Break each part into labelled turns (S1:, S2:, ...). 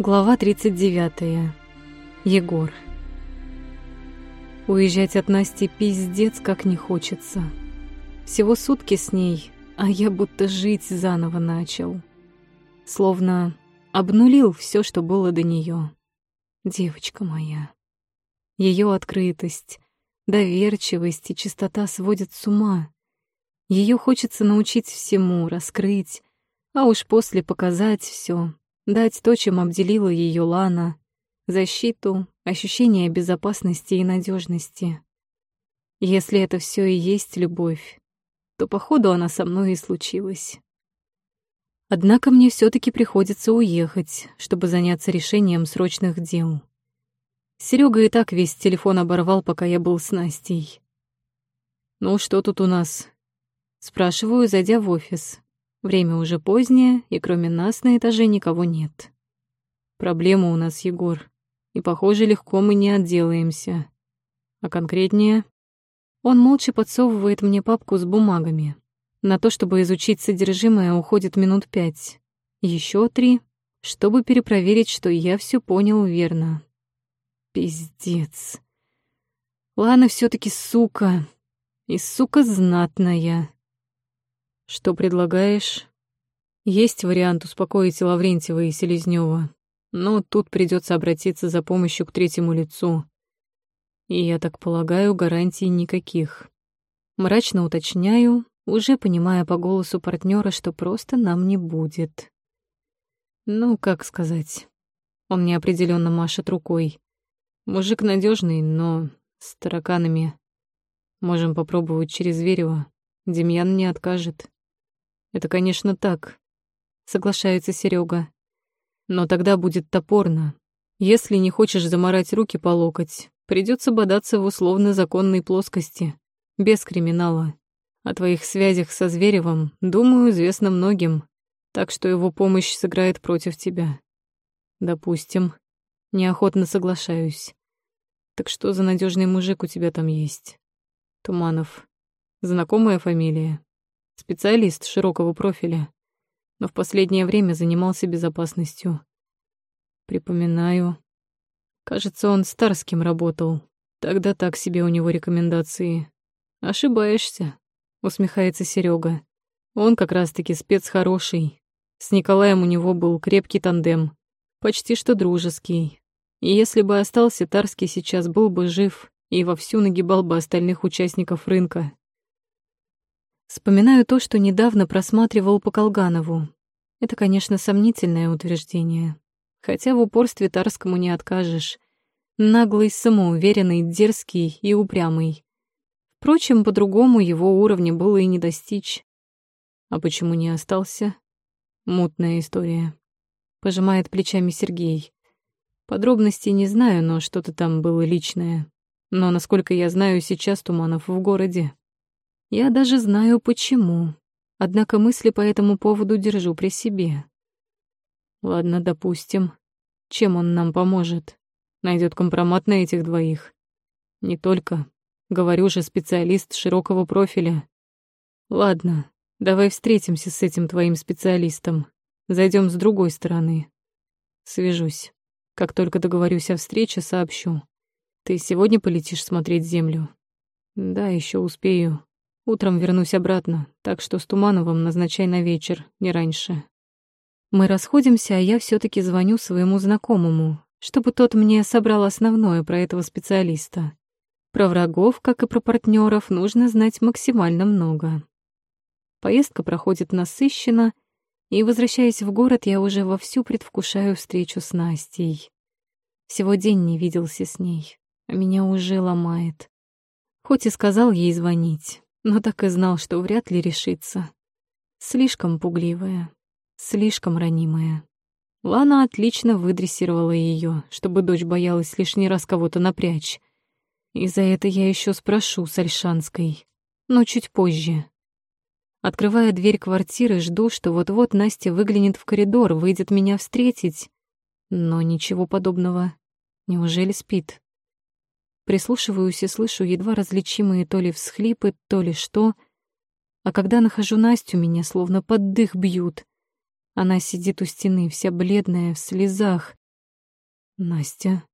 S1: Глава 39. Егор. Уезжать от Насти пиздец как не хочется. Всего сутки с ней, а я будто жить заново начал. Словно обнулил все, что было до нее. Девочка моя. Ее открытость, доверчивость и чистота сводят с ума. Ее хочется научить всему, раскрыть, а уж после показать все, дать то, чем обделила ее Лана, защиту, ощущение безопасности и надежности. Если это все и есть любовь, то походу она со мной и случилась. Однако мне все таки приходится уехать, чтобы заняться решением срочных дел. Серега и так весь телефон оборвал, пока я был с Настей. «Ну, что тут у нас?» Спрашиваю, зайдя в офис. Время уже позднее, и кроме нас на этаже никого нет. Проблема у нас, Егор, и, похоже, легко мы не отделаемся. А конкретнее, он молча подсовывает мне папку с бумагами. На то, чтобы изучить содержимое, уходит минут пять. Еще три, чтобы перепроверить, что я все понял верно. Пиздец. Ладно, все таки сука. И сука знатная. Что предлагаешь? Есть вариант успокоить Лаврентьева и Селезнёва, но тут придется обратиться за помощью к третьему лицу. И я так полагаю, гарантий никаких. Мрачно уточняю, уже понимая по голосу партнера, что просто нам не будет. Ну, как сказать. Он неопределенно машет рукой. Мужик надежный, но с тараканами. Можем попробовать через Зверева. Демьян не откажет. Это, конечно, так, соглашается Серега. Но тогда будет топорно. Если не хочешь заморать руки по локоть, придется бодаться в условно-законной плоскости, без криминала. О твоих связях со Зверевым, думаю, известно многим, так что его помощь сыграет против тебя. Допустим. Неохотно соглашаюсь. Так что за надежный мужик у тебя там есть? Туманов. Знакомая фамилия? Специалист широкого профиля, но в последнее время занимался безопасностью. Припоминаю. Кажется, он с Тарским работал. Тогда так себе у него рекомендации. Ошибаешься, усмехается Серега. Он как раз-таки спец хороший. С Николаем у него был крепкий тандем, почти что дружеский. И если бы остался Тарский сейчас был бы жив и вовсю нагибал бы остальных участников рынка. Вспоминаю то, что недавно просматривал по Колганову. Это, конечно, сомнительное утверждение. Хотя в упорстве Тарскому не откажешь. Наглый, самоуверенный, дерзкий и упрямый. Впрочем, по-другому его уровня было и не достичь. А почему не остался? Мутная история. Пожимает плечами Сергей. Подробностей не знаю, но что-то там было личное. Но, насколько я знаю, сейчас Туманов в городе. Я даже знаю почему. Однако мысли по этому поводу держу при себе. Ладно, допустим. Чем он нам поможет? Найдет компромат на этих двоих. Не только. Говорю же, специалист широкого профиля. Ладно, давай встретимся с этим твоим специалистом. Зайдем с другой стороны. Свяжусь. Как только договорюсь о встрече, сообщу. Ты сегодня полетишь смотреть землю? Да, еще успею. Утром вернусь обратно, так что с Тумановым назначай на вечер, не раньше. Мы расходимся, а я все таки звоню своему знакомому, чтобы тот мне собрал основное про этого специалиста. Про врагов, как и про партнеров, нужно знать максимально много. Поездка проходит насыщенно, и, возвращаясь в город, я уже вовсю предвкушаю встречу с Настей. Всего день не виделся с ней, а меня уже ломает. Хоть и сказал ей звонить, но так и знал, что вряд ли решится. Слишком пугливая, слишком ранимая. Лана отлично выдрессировала ее, чтобы дочь боялась лишний раз кого-то напрячь. И за это я еще спрошу с Альшанской, но чуть позже. Открывая дверь квартиры, жду, что вот-вот Настя выглянет в коридор, выйдет меня встретить. Но ничего подобного. Неужели спит? Прислушиваюсь и слышу едва различимые то ли всхлипы, то ли что. А когда нахожу Настю, меня словно под дых бьют. Она сидит у стены, вся бледная, в слезах, Настя.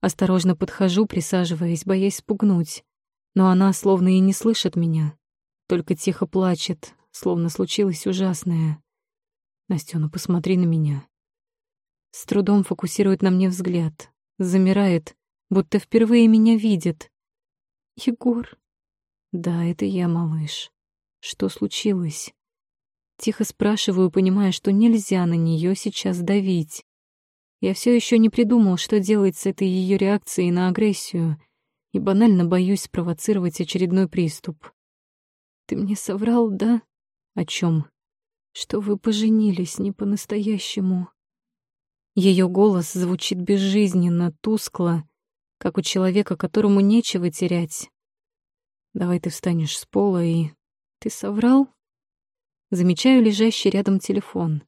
S1: Осторожно подхожу, присаживаясь, боясь спугнуть. Но она словно и не слышит меня, только тихо плачет, словно случилось ужасное. Настёна, посмотри на меня. С трудом фокусирует на мне взгляд, замирает, будто впервые меня видит. Егор. Да, это я, малыш. Что случилось? Тихо спрашиваю, понимая, что нельзя на нее сейчас давить. Я все еще не придумал, что делать с этой ее реакцией на агрессию, и банально боюсь спровоцировать очередной приступ. Ты мне соврал, да? О чем? Что вы поженились не по-настоящему. Ее голос звучит безжизненно, тускло, как у человека, которому нечего терять. Давай ты встанешь с пола и... Ты соврал? Замечаю лежащий рядом телефон.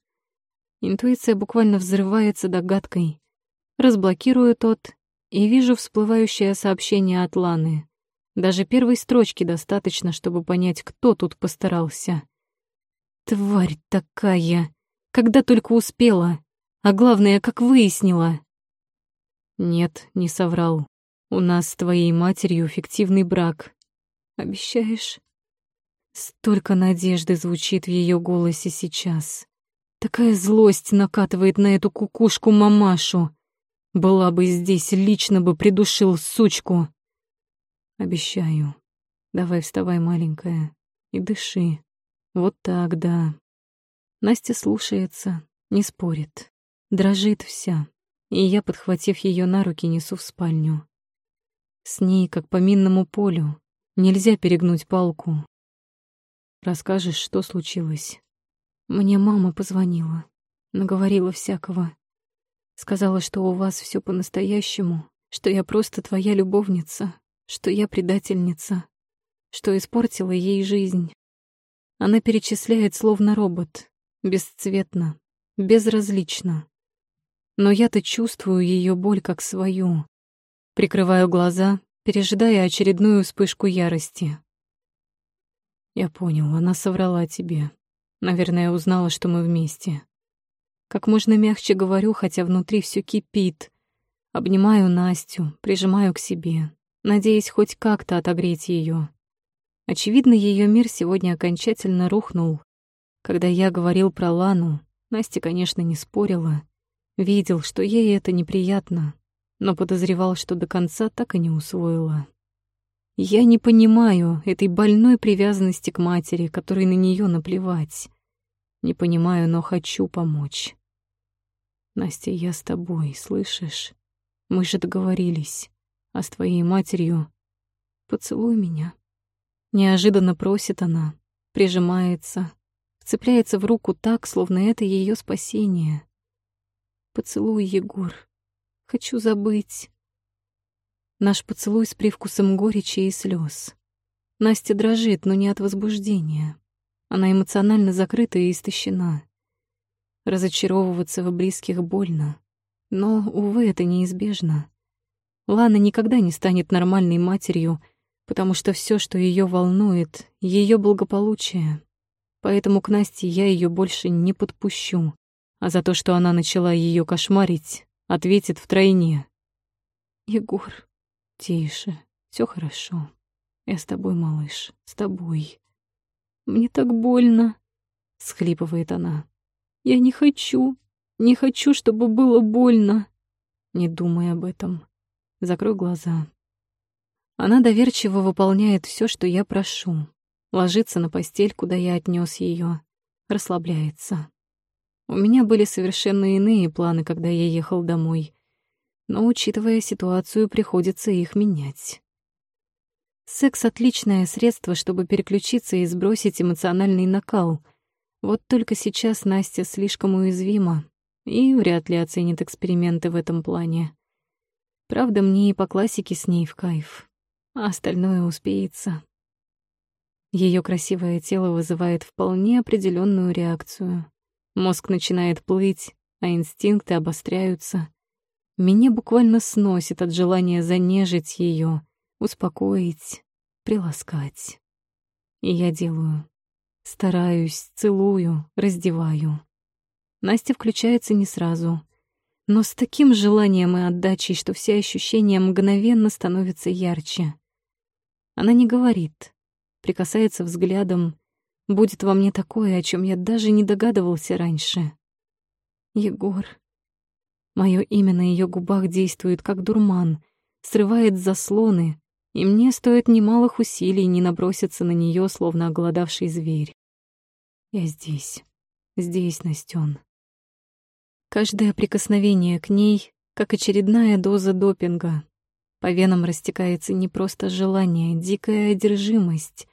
S1: Интуиция буквально взрывается догадкой. Разблокирую тот и вижу всплывающее сообщение от Ланы. Даже первой строчки достаточно, чтобы понять, кто тут постарался. Тварь такая! Когда только успела! А главное, как выяснила. Нет, не соврал. У нас с твоей матерью фиктивный брак. Обещаешь? Столько надежды звучит в ее голосе сейчас. Такая злость накатывает на эту кукушку мамашу. Была бы здесь, лично бы придушил сучку. Обещаю. Давай вставай, маленькая, и дыши. Вот так, да. Настя слушается, не спорит. Дрожит вся, и я, подхватив ее на руки, несу в спальню. С ней, как по минному полю, нельзя перегнуть палку, Расскажешь, что случилось? Мне мама позвонила, наговорила всякого. Сказала, что у вас все по-настоящему, что я просто твоя любовница, что я предательница, что испортила ей жизнь. Она перечисляет словно робот, бесцветно, безразлично. Но я-то чувствую ее боль как свою. Прикрываю глаза, пережидая очередную вспышку ярости. Я понял, она соврала тебе. Наверное, узнала, что мы вместе. Как можно мягче говорю, хотя внутри все кипит. Обнимаю Настю, прижимаю к себе, надеясь хоть как-то отогреть ее. Очевидно, ее мир сегодня окончательно рухнул. Когда я говорил про Лану, Настя, конечно, не спорила. Видел, что ей это неприятно, но подозревал, что до конца так и не усвоила. Я не понимаю этой больной привязанности к матери, которой на нее наплевать. Не понимаю, но хочу помочь. Настя, я с тобой, слышишь? Мы же договорились. А с твоей матерью поцелуй меня. Неожиданно просит она, прижимается, вцепляется в руку так, словно это ее спасение. Поцелуй, Егор. Хочу забыть. Наш поцелуй с привкусом горечи и слез. Настя дрожит, но не от возбуждения. Она эмоционально закрыта и истощена. Разочаровываться в близких больно. Но, увы, это неизбежно. Лана никогда не станет нормальной матерью, потому что все, что ее волнует, ее благополучие. Поэтому к Насте я ее больше не подпущу, а за то, что она начала ее кошмарить, ответит втройне. Егор, Тише, все хорошо. Я с тобой, малыш, с тобой. Мне так больно, схлипывает она. Я не хочу, не хочу, чтобы было больно. Не думай об этом. Закрой глаза. Она доверчиво выполняет все, что я прошу. Ложится на постель, куда я отнес ее, расслабляется. У меня были совершенно иные планы, когда я ехал домой но, учитывая ситуацию, приходится их менять. Секс — отличное средство, чтобы переключиться и сбросить эмоциональный накал. Вот только сейчас Настя слишком уязвима и вряд ли оценит эксперименты в этом плане. Правда, мне и по классике с ней в кайф, а остальное успеется. Ее красивое тело вызывает вполне определенную реакцию. Мозг начинает плыть, а инстинкты обостряются. Меня буквально сносит от желания занежить ее, успокоить, приласкать. И я делаю. Стараюсь, целую, раздеваю. Настя включается не сразу. но с таким желанием и отдачей, что все ощущения мгновенно становятся ярче. Она не говорит, прикасается взглядом, будет во мне такое, о чем я даже не догадывался раньше. Егор. Мое имя на ее губах действует как дурман, срывает заслоны, и мне стоит немалых усилий не наброситься на нее, словно оголодавший зверь. Я здесь, здесь, Настен. Каждое прикосновение к ней, как очередная доза допинга. По венам растекается не просто желание, дикая одержимость.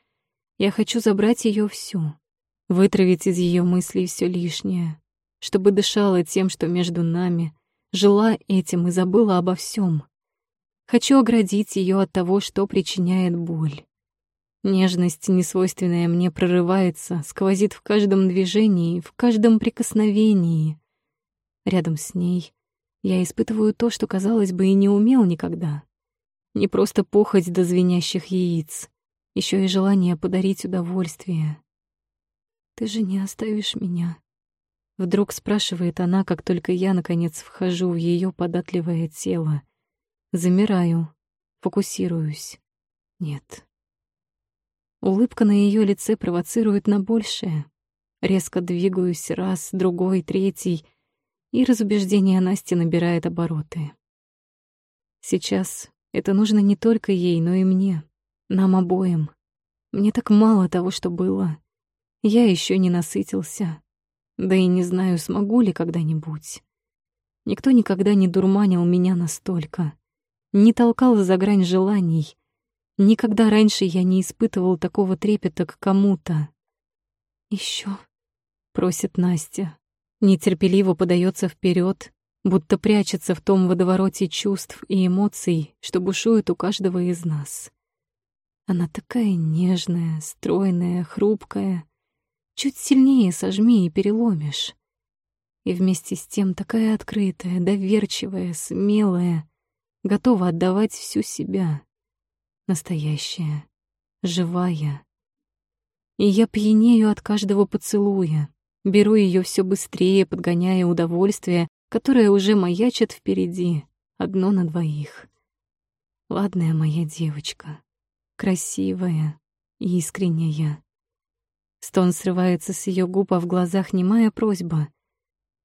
S1: Я хочу забрать ее всю, вытравить из ее мыслей все лишнее, чтобы дышала тем, что между нами, жила этим и забыла обо всем. Хочу оградить ее от того, что причиняет боль. Нежность, несвойственная мне, прорывается, сквозит в каждом движении, в каждом прикосновении. Рядом с ней я испытываю то, что, казалось бы, и не умел никогда. Не просто похоть до звенящих яиц, еще и желание подарить удовольствие. «Ты же не оставишь меня?» Вдруг спрашивает она, как только я, наконец, вхожу в ее податливое тело. Замираю, фокусируюсь. Нет. Улыбка на ее лице провоцирует на большее. Резко двигаюсь раз, другой, третий, и разубеждение Насти набирает обороты. Сейчас это нужно не только ей, но и мне, нам обоим. Мне так мало того, что было. Я еще не насытился. Да и не знаю, смогу ли когда-нибудь. Никто никогда не дурманил меня настолько не толкал за грань желаний. Никогда раньше я не испытывал такого трепета к кому-то. Еще, просит Настя, нетерпеливо подается вперед, будто прячется в том водовороте чувств и эмоций, что бушует у каждого из нас. Она такая нежная, стройная, хрупкая. Чуть сильнее сожми и переломишь. И вместе с тем такая открытая, доверчивая, смелая, готова отдавать всю себя. Настоящая, живая. И я пьянею от каждого поцелуя, беру ее все быстрее, подгоняя удовольствие, которое уже маячит впереди, одно на двоих. Ладная моя девочка, красивая, искренняя. Стон срывается с ее губ, а в глазах немая просьба.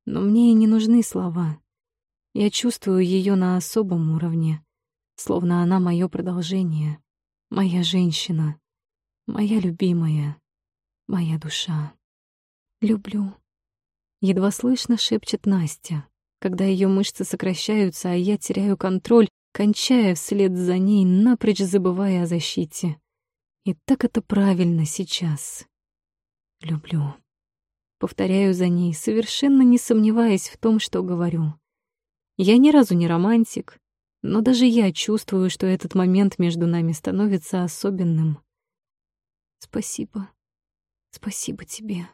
S1: Но мне и не нужны слова. Я чувствую ее на особом уровне, словно она мое продолжение, моя женщина, моя любимая, моя душа. Люблю. Едва слышно шепчет Настя, когда ее мышцы сокращаются, а я теряю контроль, кончая вслед за ней, напрочь забывая о защите. И так это правильно сейчас. Люблю. Повторяю за ней, совершенно не сомневаясь в том, что говорю. Я ни разу не романтик, но даже я чувствую, что этот момент между нами становится особенным. Спасибо. Спасибо тебе.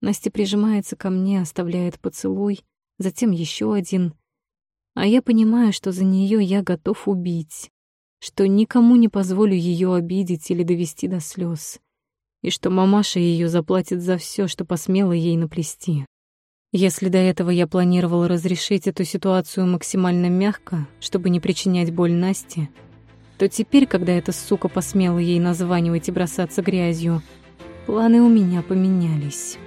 S1: Настя прижимается ко мне, оставляет поцелуй, затем еще один. А я понимаю, что за нее я готов убить, что никому не позволю ее обидеть или довести до слез, и что мамаша ее заплатит за все, что посмела ей наплести. Если до этого я планировала разрешить эту ситуацию максимально мягко, чтобы не причинять боль Насте, то теперь, когда эта сука посмела ей названивать и бросаться грязью, планы у меня поменялись.